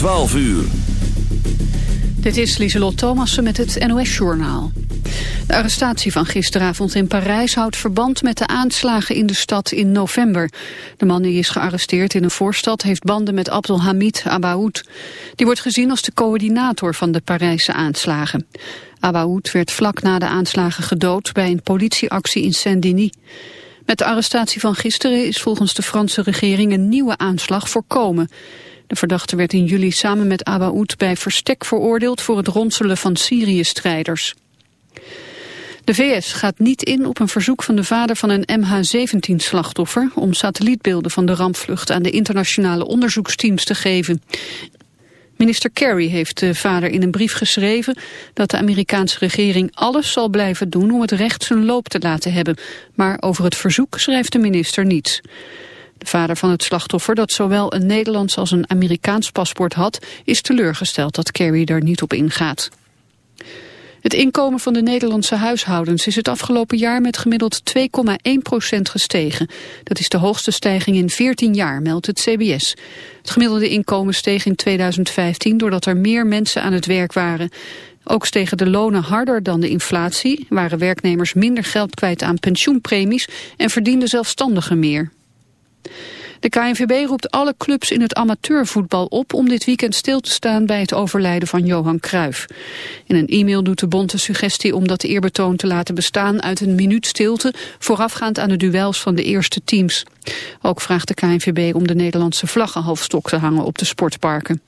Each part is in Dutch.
12 uur. Dit is Lieselot Thomassen met het NOS-journaal. De arrestatie van gisteravond in Parijs houdt verband met de aanslagen in de stad in november. De man die is gearresteerd in een voorstad heeft banden met Abdelhamid Abaoud. Die wordt gezien als de coördinator van de Parijse aanslagen. Abaoud werd vlak na de aanslagen gedood bij een politieactie in Saint-Denis. Met de arrestatie van gisteren is volgens de Franse regering een nieuwe aanslag voorkomen. De verdachte werd in juli samen met Abaoud bij verstek veroordeeld voor het ronselen van Syrië-strijders. De VS gaat niet in op een verzoek van de vader van een MH17-slachtoffer... om satellietbeelden van de rampvlucht aan de internationale onderzoeksteams te geven. Minister Kerry heeft de vader in een brief geschreven dat de Amerikaanse regering alles zal blijven doen om het recht zijn loop te laten hebben. Maar over het verzoek schrijft de minister niets. De vader van het slachtoffer, dat zowel een Nederlands als een Amerikaans paspoort had, is teleurgesteld dat Kerry daar niet op ingaat. Het inkomen van de Nederlandse huishoudens is het afgelopen jaar met gemiddeld 2,1% gestegen. Dat is de hoogste stijging in 14 jaar, meldt het CBS. Het gemiddelde inkomen steeg in 2015 doordat er meer mensen aan het werk waren. Ook stegen de lonen harder dan de inflatie, waren werknemers minder geld kwijt aan pensioenpremies en verdienden zelfstandigen meer. De KNVB roept alle clubs in het amateurvoetbal op om dit weekend stil te staan bij het overlijden van Johan Cruijff. In een e-mail doet de bond de suggestie om dat eerbetoon te laten bestaan uit een minuut stilte voorafgaand aan de duels van de eerste teams. Ook vraagt de KNVB om de Nederlandse vlaggen halfstok te hangen op de sportparken.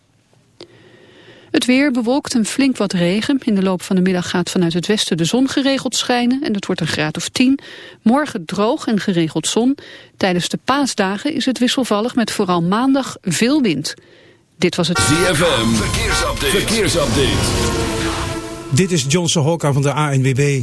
Het weer bewolkt en flink wat regen. In de loop van de middag gaat vanuit het westen de zon geregeld schijnen en het wordt een graad of 10. Morgen droog en geregeld zon. Tijdens de paasdagen is het wisselvallig met vooral maandag veel wind. Dit was het ZFM. Verkeersupdate. Verkeersupdate. Dit is Johnson Hokka van de ANWB.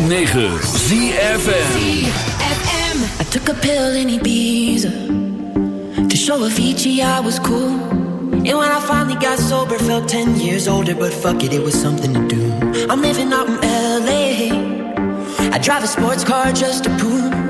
106.9 ZFM I took a pill in Ibiza To show Avicii I was cool. And when I finally got sober Felt 10 years older But fuck it, it was something to do. I'm living out in L.A. I drive a sports car just to prove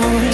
don't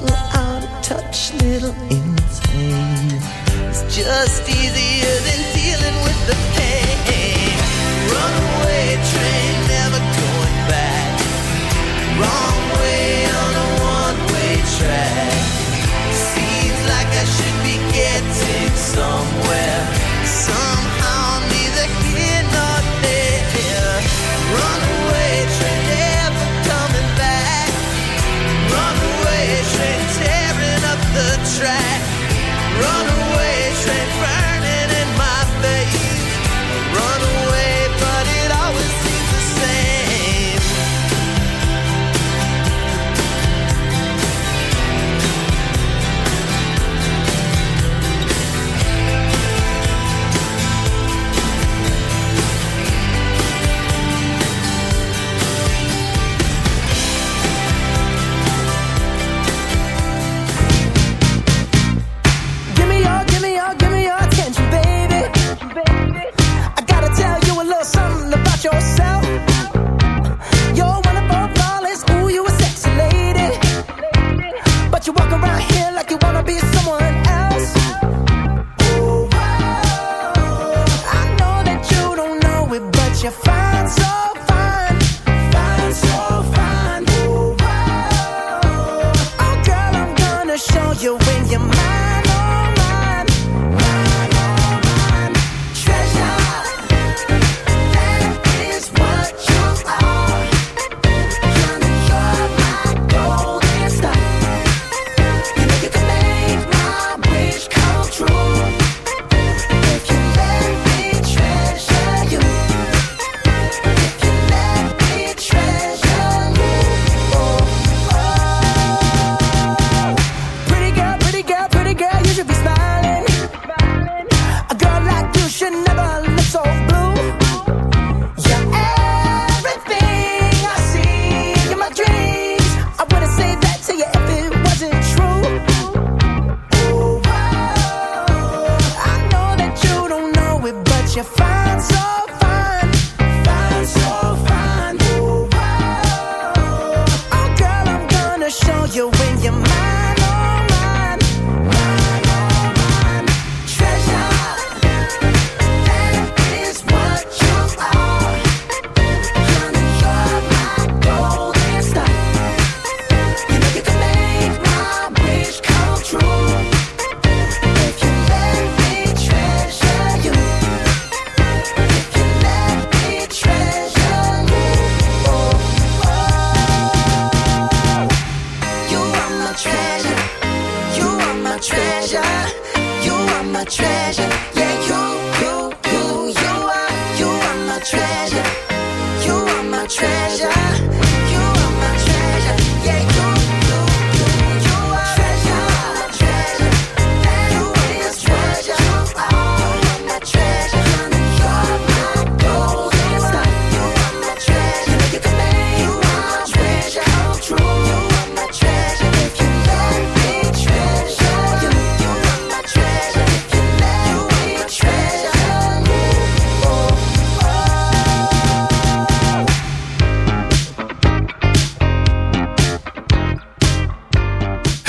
little out of touch, little insane. It's just easier.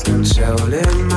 still telling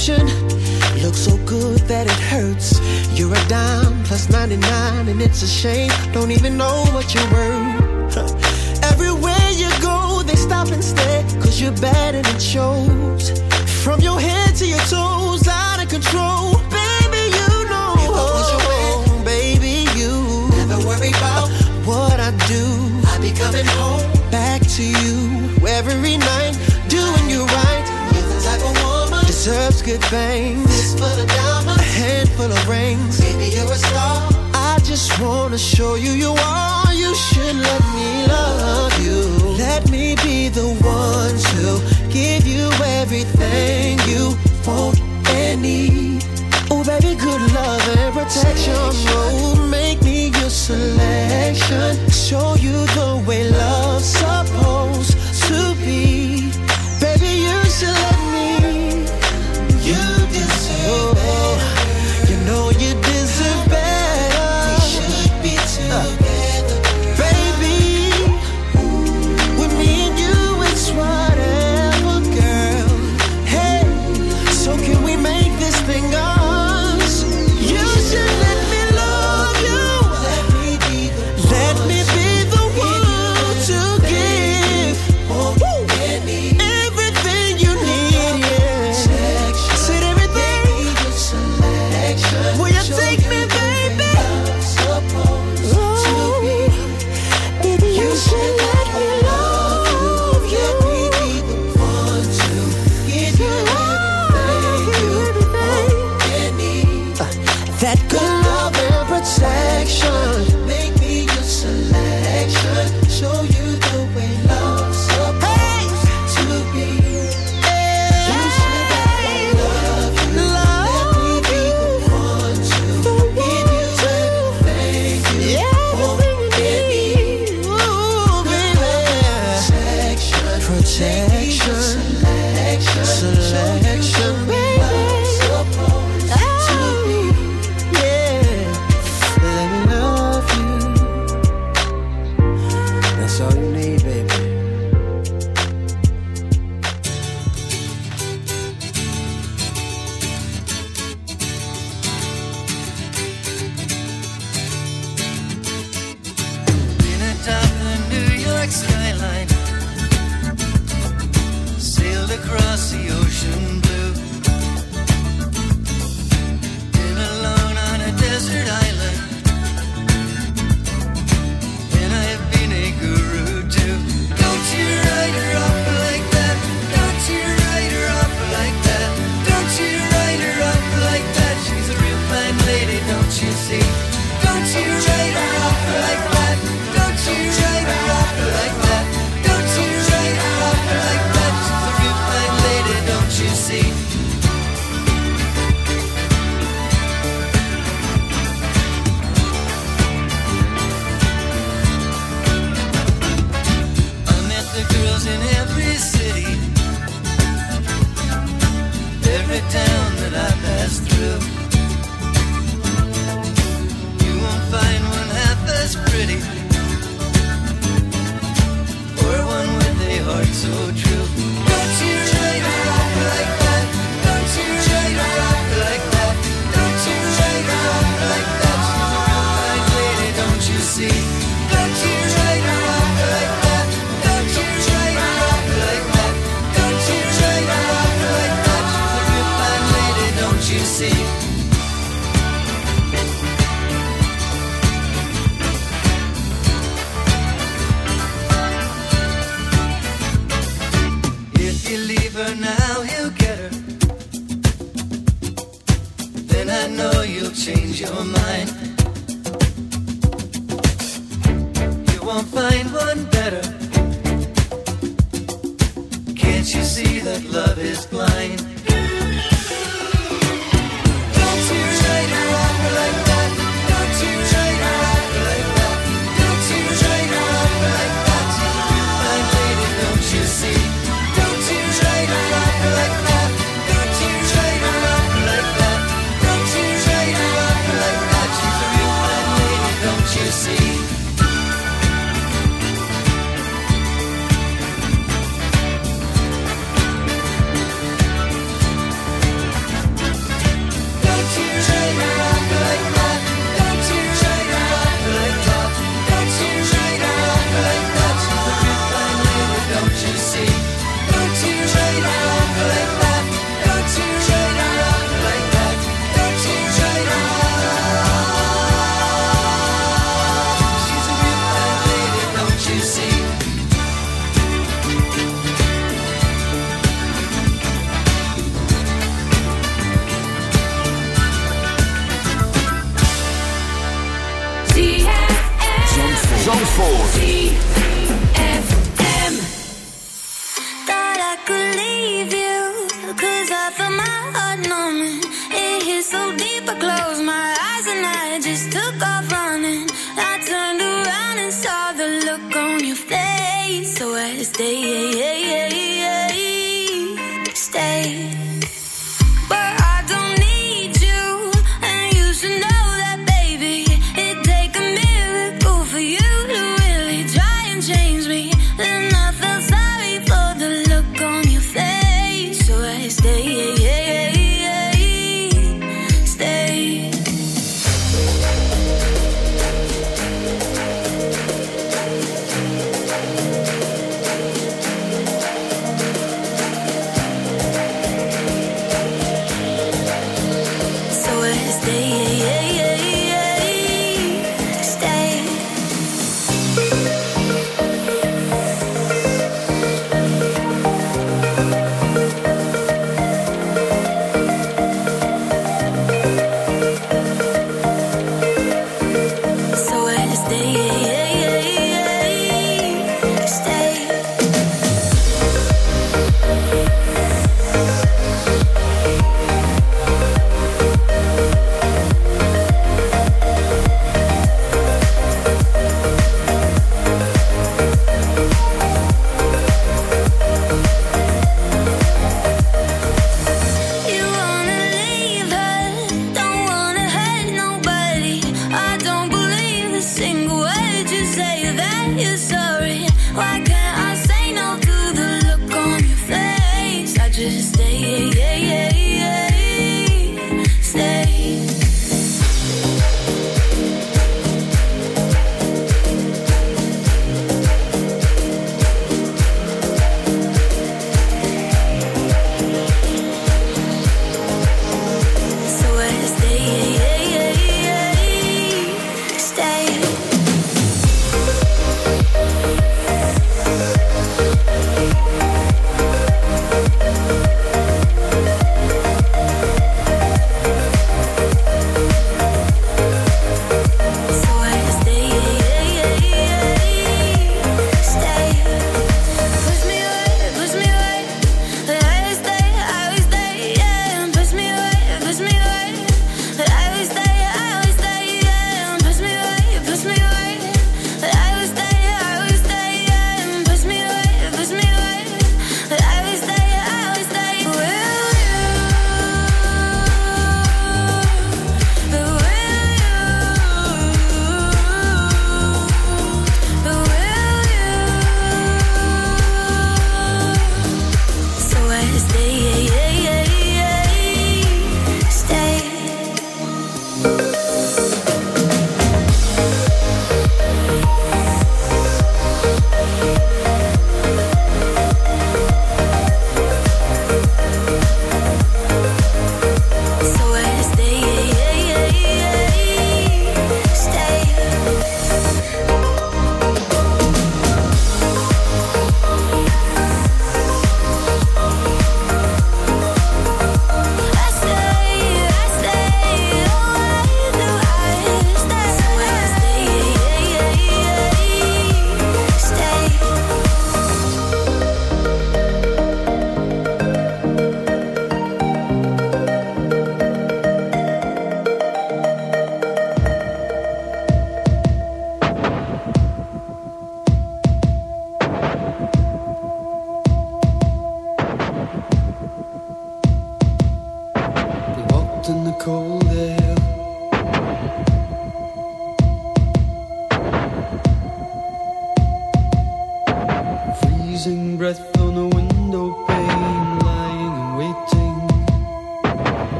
prescription. Looks so good that it hurts. You're a dime plus 99, and it's a shame. Don't even know what you're worth. Everywhere you go, they stop and stare, cause you're bad and it shows. From your head to your toes, out of control. Baby, you know. You always your own, baby, you. Never worry about what I do. I'll be coming home back to you every night good things. A handful of rings. Maybe you're a star. I just wanna show you you are. You should let me love you. Let me be the one to give you everything you want and need. Oh, baby, good love and protection. Oh, make me your selection. Show you the way love supports.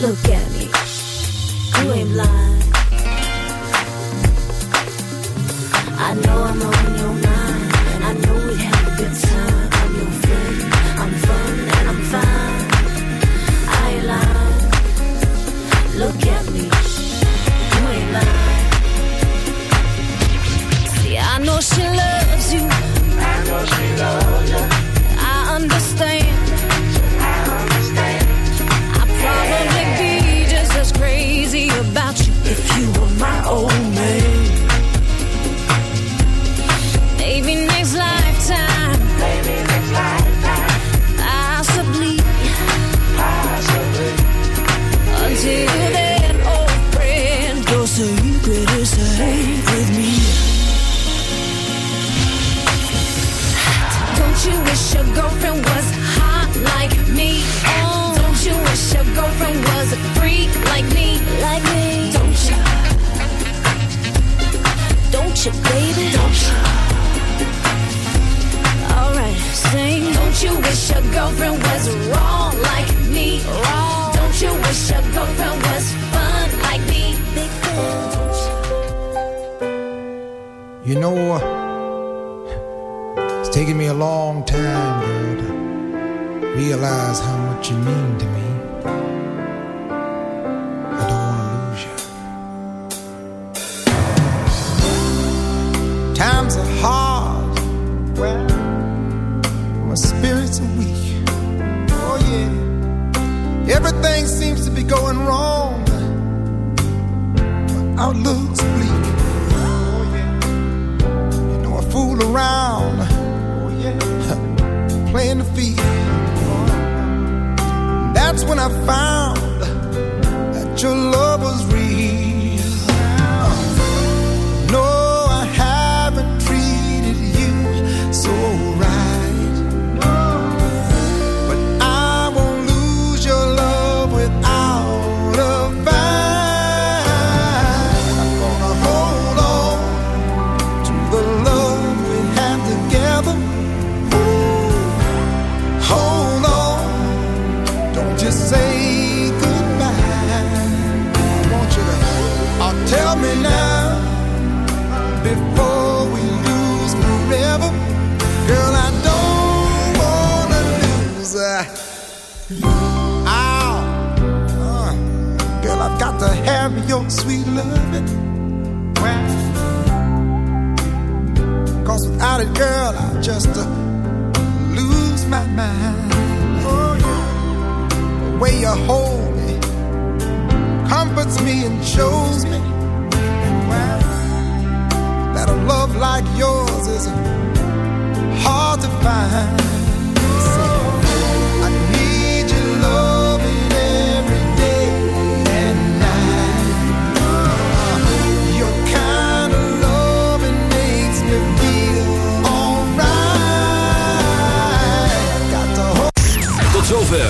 Look at fool around oh, yeah. playing the field. That's when I find just to lose my mind. Oh, yeah. The way you hold me comforts me and shows me wow, that a love like yours is hard to find.